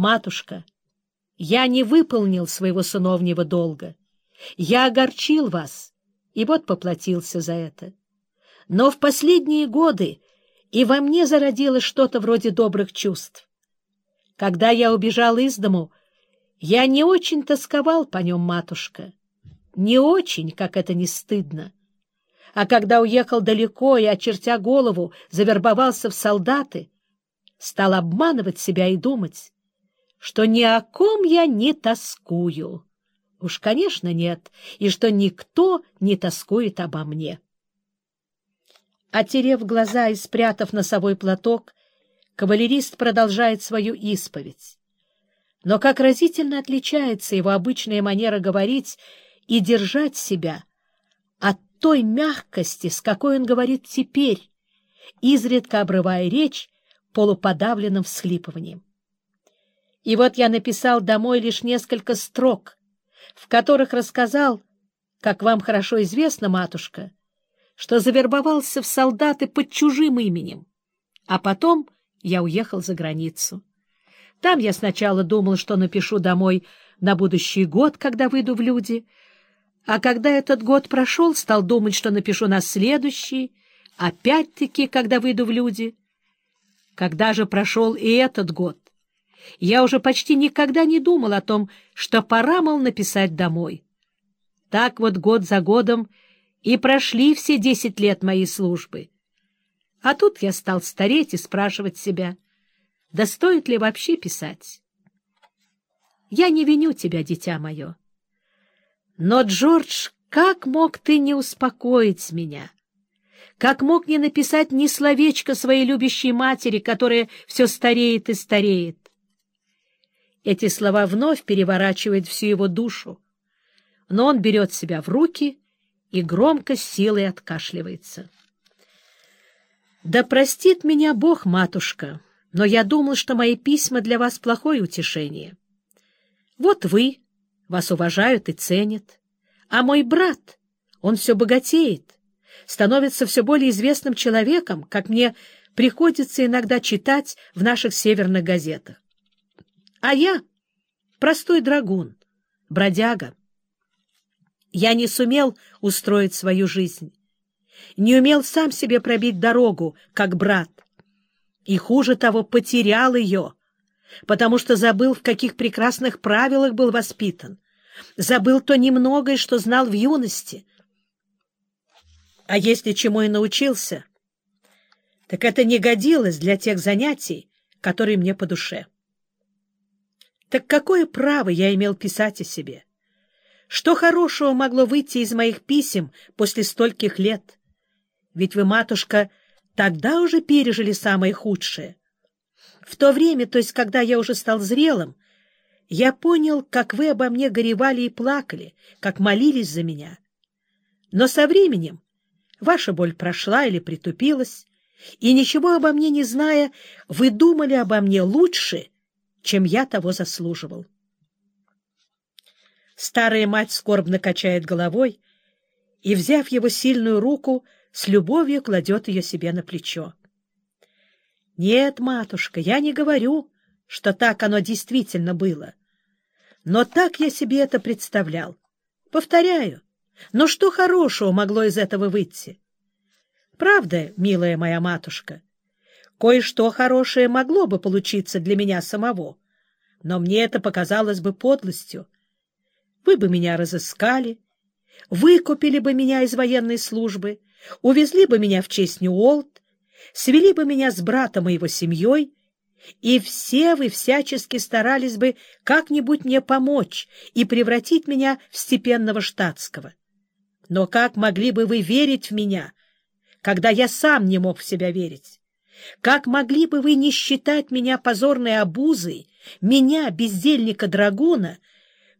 Матушка, я не выполнил своего сыновнего долга. Я огорчил вас, и вот поплатился за это. Но в последние годы и во мне зародилось что-то вроде добрых чувств. Когда я убежал из дому, я не очень тосковал по нем, матушка. Не очень, как это не стыдно. А когда уехал далеко и, очертя голову, завербовался в солдаты, стал обманывать себя и думать, что ни о ком я не тоскую. Уж, конечно, нет, и что никто не тоскует обо мне. Отерев глаза и спрятав носовой платок, кавалерист продолжает свою исповедь. Но как разительно отличается его обычная манера говорить и держать себя от той мягкости, с какой он говорит теперь, изредка обрывая речь полуподавленным всхлипыванием. И вот я написал домой лишь несколько строк, в которых рассказал, как вам хорошо известно, матушка, что завербовался в солдаты под чужим именем, а потом я уехал за границу. Там я сначала думал, что напишу домой на будущий год, когда выйду в люди, а когда этот год прошел, стал думать, что напишу на следующий, опять-таки, когда выйду в люди. Когда же прошел и этот год, я уже почти никогда не думал о том, что пора, мол, написать домой. Так вот год за годом и прошли все десять лет моей службы. А тут я стал стареть и спрашивать себя, да стоит ли вообще писать? Я не виню тебя, дитя мое. Но, Джордж, как мог ты не успокоить меня? Как мог не написать ни словечко своей любящей матери, которая все стареет и стареет? Эти слова вновь переворачивают всю его душу, но он берет себя в руки и громко силой откашливается. «Да простит меня Бог, матушка, но я думал, что мои письма для вас плохое утешение. Вот вы, вас уважают и ценят, а мой брат, он все богатеет, становится все более известным человеком, как мне приходится иногда читать в наших северных газетах. А я простой драгун, бродяга. Я не сумел устроить свою жизнь, не умел сам себе пробить дорогу, как брат, и, хуже того, потерял ее, потому что забыл, в каких прекрасных правилах был воспитан, забыл то немногое, что знал в юности. А если чему и научился, так это не годилось для тех занятий, которые мне по душе. Так какое право я имел писать о себе? Что хорошего могло выйти из моих писем после стольких лет? Ведь вы, матушка, тогда уже пережили самое худшее. В то время, то есть когда я уже стал зрелым, я понял, как вы обо мне горевали и плакали, как молились за меня. Но со временем ваша боль прошла или притупилась, и ничего обо мне не зная, вы думали обо мне лучше, чем я того заслуживал. Старая мать скорбно качает головой и, взяв его сильную руку, с любовью кладет ее себе на плечо. — Нет, матушка, я не говорю, что так оно действительно было. Но так я себе это представлял. Повторяю, но что хорошего могло из этого выйти? Правда, милая моя матушка, Кое-что хорошее могло бы получиться для меня самого, но мне это показалось бы подлостью. Вы бы меня разыскали, выкупили бы меня из военной службы, увезли бы меня в честь Ньюолт, свели бы меня с братом и его семьей, и все вы всячески старались бы как-нибудь мне помочь и превратить меня в степенного штатского. Но как могли бы вы верить в меня, когда я сам не мог в себя верить? Как могли бы вы не считать меня позорной обузой, меня, бездельника-драгуна,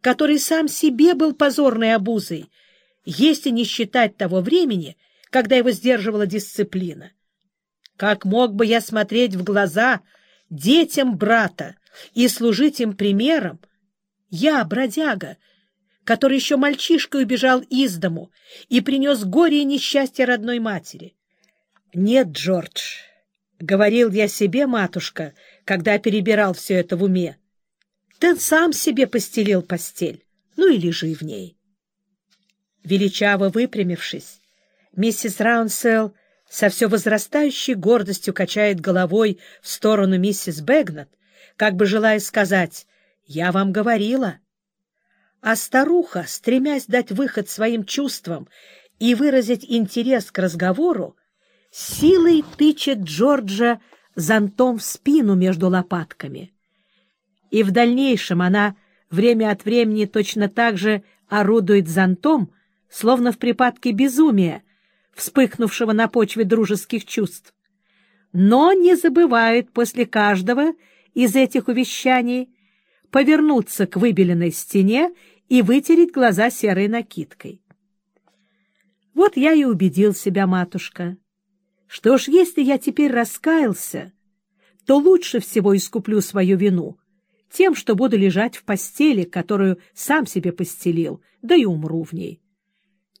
который сам себе был позорной обузой, если не считать того времени, когда его сдерживала дисциплина? Как мог бы я смотреть в глаза детям брата и служить им примером? Я, бродяга, который еще мальчишкой убежал из дому и принес горе и несчастье родной матери. Нет, Джордж, — говорил я себе, матушка, когда перебирал все это в уме. Ты сам себе постелил постель, ну и лежи в ней. Величаво выпрямившись, миссис Раунсел со все возрастающей гордостью качает головой в сторону миссис Бэгнет, как бы желая сказать «Я вам говорила». А старуха, стремясь дать выход своим чувствам и выразить интерес к разговору, силой тычет Джорджа зонтом в спину между лопатками. И в дальнейшем она время от времени точно так же орудует зонтом, словно в припадке безумия, вспыхнувшего на почве дружеских чувств. Но не забывает после каждого из этих увещаний повернуться к выбеленной стене и вытереть глаза серой накидкой. Вот я и убедил себя, матушка, что уж если я теперь раскаялся, то лучше всего искуплю свою вину тем, что буду лежать в постели, которую сам себе постелил, да и умру в ней.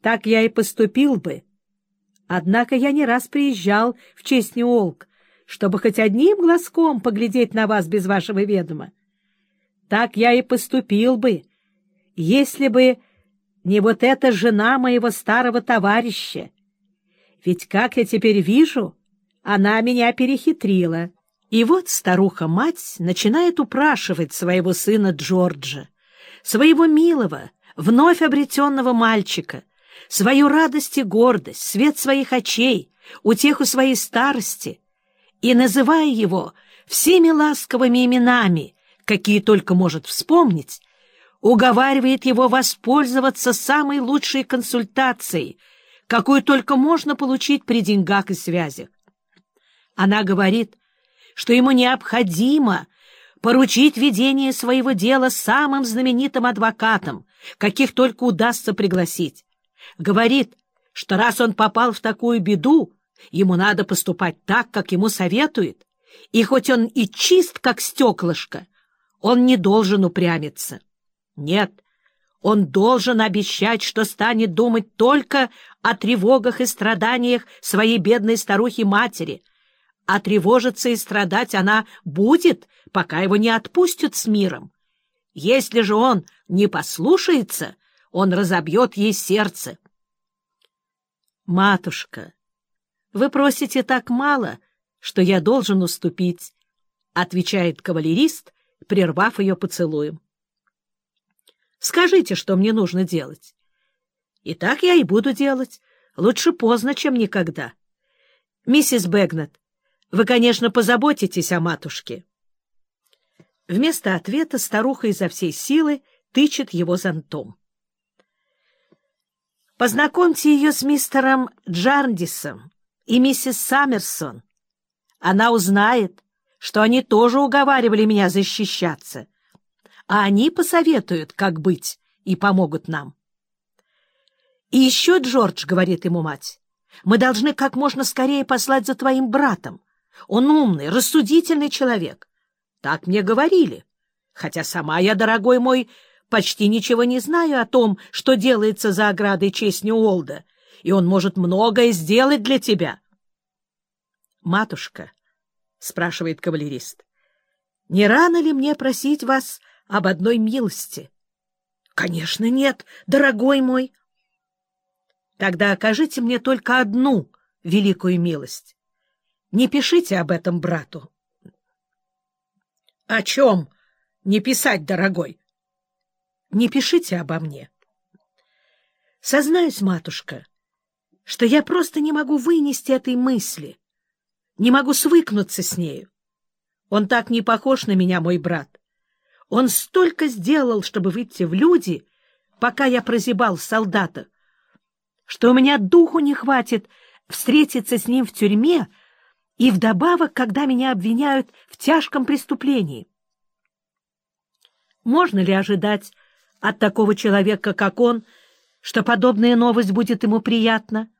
Так я и поступил бы. Однако я не раз приезжал в честь Ньюолк, чтобы хоть одним глазком поглядеть на вас без вашего ведома. Так я и поступил бы, если бы не вот эта жена моего старого товарища. Ведь, как я теперь вижу, она меня перехитрила. И вот старуха-мать начинает упрашивать своего сына Джорджа, своего милого, вновь обретенного мальчика, свою радость и гордость, свет своих очей, утеху своей старости, и, называя его всеми ласковыми именами, какие только может вспомнить, уговаривает его воспользоваться самой лучшей консультацией, какую только можно получить при деньгах и связях. Она говорит, что ему необходимо поручить ведение своего дела самым знаменитым адвокатам, каких только удастся пригласить. Говорит, что раз он попал в такую беду, ему надо поступать так, как ему советует, и хоть он и чист, как стеклышко, он не должен упрямиться. Нет, он должен обещать, что станет думать только о тревогах и страданиях своей бедной старухи-матери, а тревожиться и страдать она будет, пока его не отпустят с миром. Если же он не послушается, он разобьет ей сердце. «Матушка, вы просите так мало, что я должен уступить», — отвечает кавалерист, прервав ее поцелуем. Скажите, что мне нужно делать. И так я и буду делать. Лучше поздно, чем никогда. Миссис Бэгнет, вы, конечно, позаботитесь о матушке. Вместо ответа старуха изо всей силы тычет его зонтом. Познакомьте ее с мистером Джарндисом и миссис Саммерсон. Она узнает, что они тоже уговаривали меня защищаться а они посоветуют, как быть, и помогут нам. — И еще, Джордж, — говорит ему мать, — мы должны как можно скорее послать за твоим братом. Он умный, рассудительный человек. Так мне говорили. Хотя сама я, дорогой мой, почти ничего не знаю о том, что делается за оградой честь Ньюолда, и он может многое сделать для тебя. — Матушка, — спрашивает кавалерист, — не рано ли мне просить вас об одной милости? — Конечно, нет, дорогой мой. — Тогда окажите мне только одну великую милость. Не пишите об этом брату. — О чем не писать, дорогой? — Не пишите обо мне. — Сознаюсь, матушка, что я просто не могу вынести этой мысли, не могу свыкнуться с нею. Он так не похож на меня, мой брат. Он столько сделал, чтобы выйти в люди, пока я прозябал в солдатах, что у меня духу не хватит встретиться с ним в тюрьме и вдобавок, когда меня обвиняют в тяжком преступлении. Можно ли ожидать от такого человека, как он, что подобная новость будет ему приятна?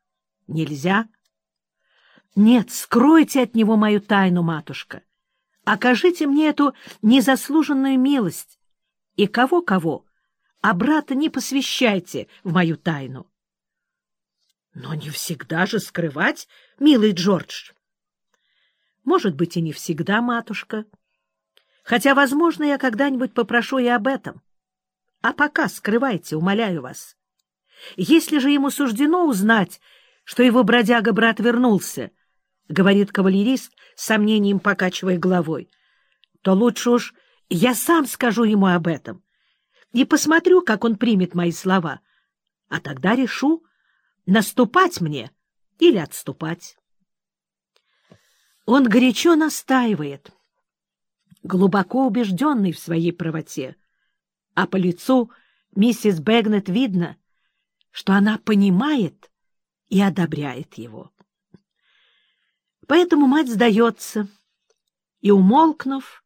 Нельзя. Нет, скройте от него мою тайну, матушка. Окажите мне эту незаслуженную милость. И кого-кого, а брата не посвящайте в мою тайну. Но не всегда же скрывать, милый Джордж. Может быть, и не всегда, матушка. Хотя, возможно, я когда-нибудь попрошу и об этом. А пока скрывайте, умоляю вас. Если же ему суждено узнать, что его бродяга-брат вернулся, — говорит кавалерист, с сомнением покачивая головой, — то лучше уж я сам скажу ему об этом и посмотрю, как он примет мои слова, а тогда решу, наступать мне или отступать. Он горячо настаивает, глубоко убежденный в своей правоте, а по лицу миссис Бэгнет видно, что она понимает и одобряет его. Поэтому мать сдается и, умолкнув,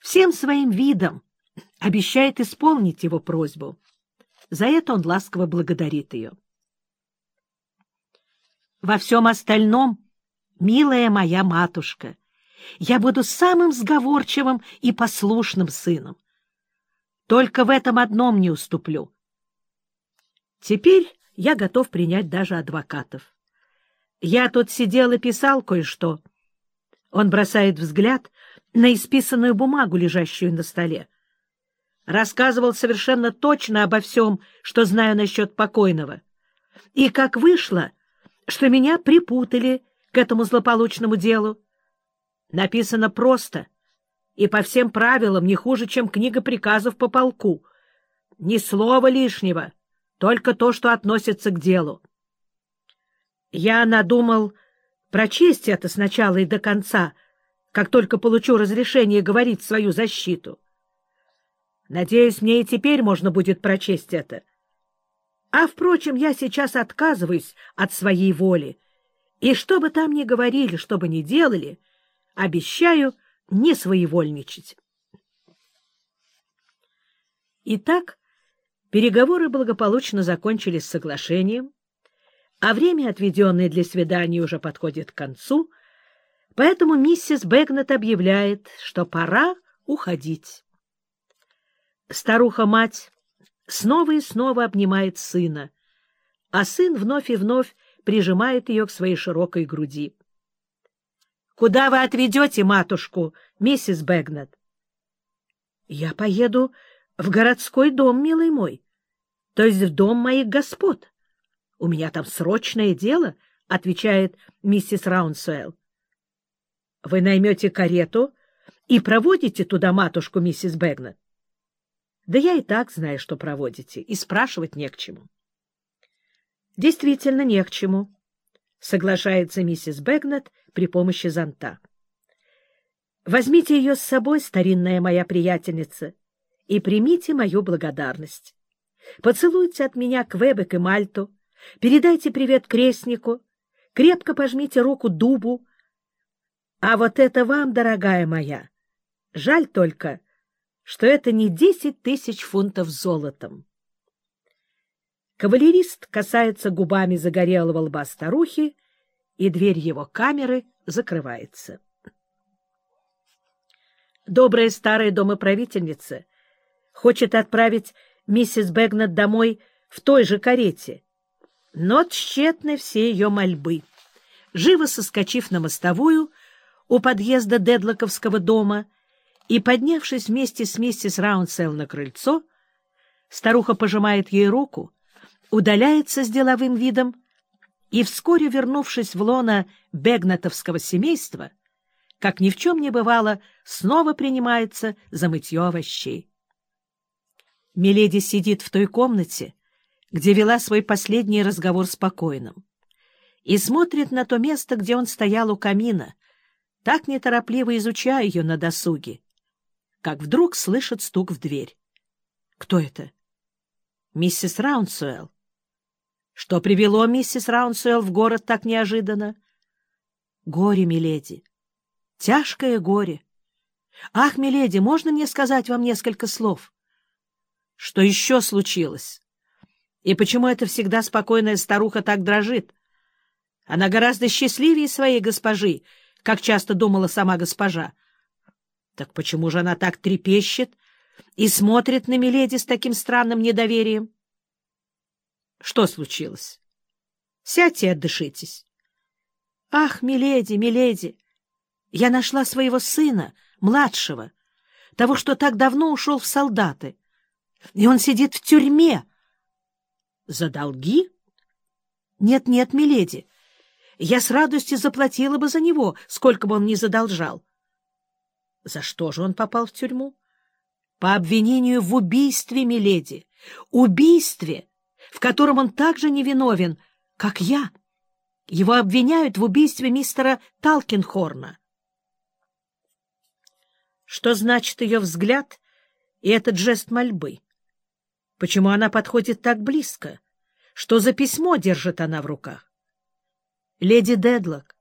всем своим видом обещает исполнить его просьбу. За это он ласково благодарит ее. Во всем остальном, милая моя матушка, я буду самым сговорчивым и послушным сыном. Только в этом одном не уступлю. Теперь я готов принять даже адвокатов. Я тут сидел и писал кое-что. Он бросает взгляд на исписанную бумагу, лежащую на столе. Рассказывал совершенно точно обо всем, что знаю насчет покойного. И как вышло, что меня припутали к этому злополучному делу. Написано просто и по всем правилам не хуже, чем книга приказов по полку. Ни слова лишнего, только то, что относится к делу. Я надумал прочесть это сначала и до конца, как только получу разрешение говорить свою защиту. Надеюсь, мне и теперь можно будет прочесть это. А, впрочем, я сейчас отказываюсь от своей воли, и что бы там ни говорили, что бы ни делали, обещаю не своевольничать. Итак, переговоры благополучно закончились соглашением, а время, отведенное для свидания, уже подходит к концу, поэтому миссис Бэгнет объявляет, что пора уходить. Старуха-мать снова и снова обнимает сына, а сын вновь и вновь прижимает ее к своей широкой груди. — Куда вы отведете матушку, миссис Бэгнет? — Я поеду в городской дом, милый мой, то есть в дом моих господ. У меня там срочное дело, — отвечает миссис Раунсуэлл. — Вы наймете карету и проводите туда матушку, миссис Бэгнет? — Да я и так знаю, что проводите, и спрашивать не к чему. — Действительно, не к чему, — соглашается миссис Бэгнет, — при помощи зонта. Возьмите ее с собой, старинная моя приятельница, и примите мою благодарность. Поцелуйте от меня Квебек и Мальту, передайте привет крестнику, крепко пожмите руку дубу. А вот это вам, дорогая моя, жаль только, что это не десять тысяч фунтов золотом. Кавалерист касается губами загорелого лба старухи и дверь его камеры закрывается. Добрая старая домоправительница хочет отправить миссис Бэгнет домой в той же карете, но тщетны все ее мольбы. Живо соскочив на мостовую у подъезда Дедлоковского дома и поднявшись вместе с миссис Раунсел на крыльцо, старуха пожимает ей руку, удаляется с деловым видом и, вскоре вернувшись в лона бегнатовского семейства, как ни в чем не бывало, снова принимается за мытье овощей. Миледи сидит в той комнате, где вела свой последний разговор с покойным, и смотрит на то место, где он стоял у камина, так неторопливо изучая ее на досуге, как вдруг слышит стук в дверь. Кто это? Миссис Раунсуэлл. Что привело миссис Раунсуэлл в город так неожиданно? Горе, миледи. Тяжкое горе. Ах, миледи, можно мне сказать вам несколько слов? Что еще случилось? И почему эта всегда спокойная старуха так дрожит? Она гораздо счастливее своей госпожи, как часто думала сама госпожа. Так почему же она так трепещет и смотрит на Миледи с таким странным недоверием? Что случилось? Сядьте и отдышитесь. Ах, миледи, миледи, я нашла своего сына, младшего, того, что так давно ушел в солдаты. И он сидит в тюрьме. За долги? Нет-нет, миледи, я с радостью заплатила бы за него, сколько бы он ни задолжал. За что же он попал в тюрьму? По обвинению в убийстве, миледи, убийстве, в котором он так же невиновен, как я. Его обвиняют в убийстве мистера Талкинхорна. Что значит ее взгляд и этот жест мольбы? Почему она подходит так близко? Что за письмо держит она в руках? Леди Дедлок,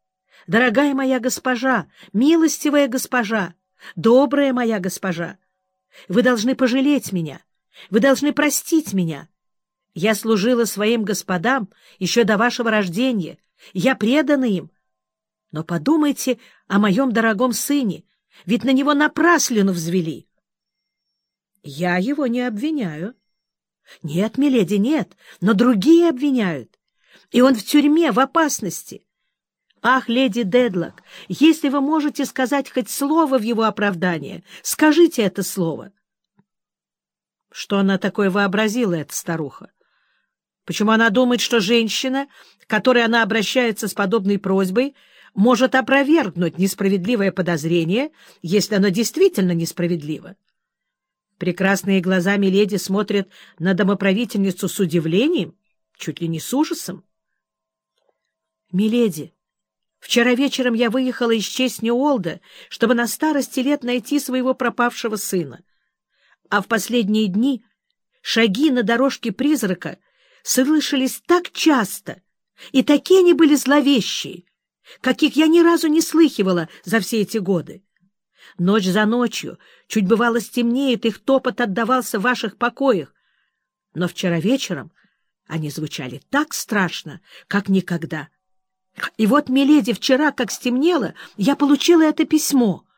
дорогая моя госпожа, милостивая госпожа, добрая моя госпожа, вы должны пожалеть меня, вы должны простить меня. Я служила своим господам еще до вашего рождения, я предана им. Но подумайте о моем дорогом сыне, ведь на него напраслину взвели. Я его не обвиняю. Нет, миледи, нет, но другие обвиняют. И он в тюрьме, в опасности. Ах, леди Дедлок, если вы можете сказать хоть слово в его оправдание, скажите это слово. Что она такое вообразила, эта старуха? Почему она думает, что женщина, к которой она обращается с подобной просьбой, может опровергнуть несправедливое подозрение, если оно действительно несправедливо? Прекрасные глаза Миледи смотрят на домоправительницу с удивлением, чуть ли не с ужасом. «Миледи, вчера вечером я выехала из честь Ньюолда, чтобы на старости лет найти своего пропавшего сына. А в последние дни шаги на дорожке призрака слышались так часто, и такие они были зловещие, каких я ни разу не слыхивала за все эти годы. Ночь за ночью, чуть бывало стемнеет, их топот отдавался в ваших покоях. Но вчера вечером они звучали так страшно, как никогда. И вот, миледи, вчера, как стемнело, я получила это письмо —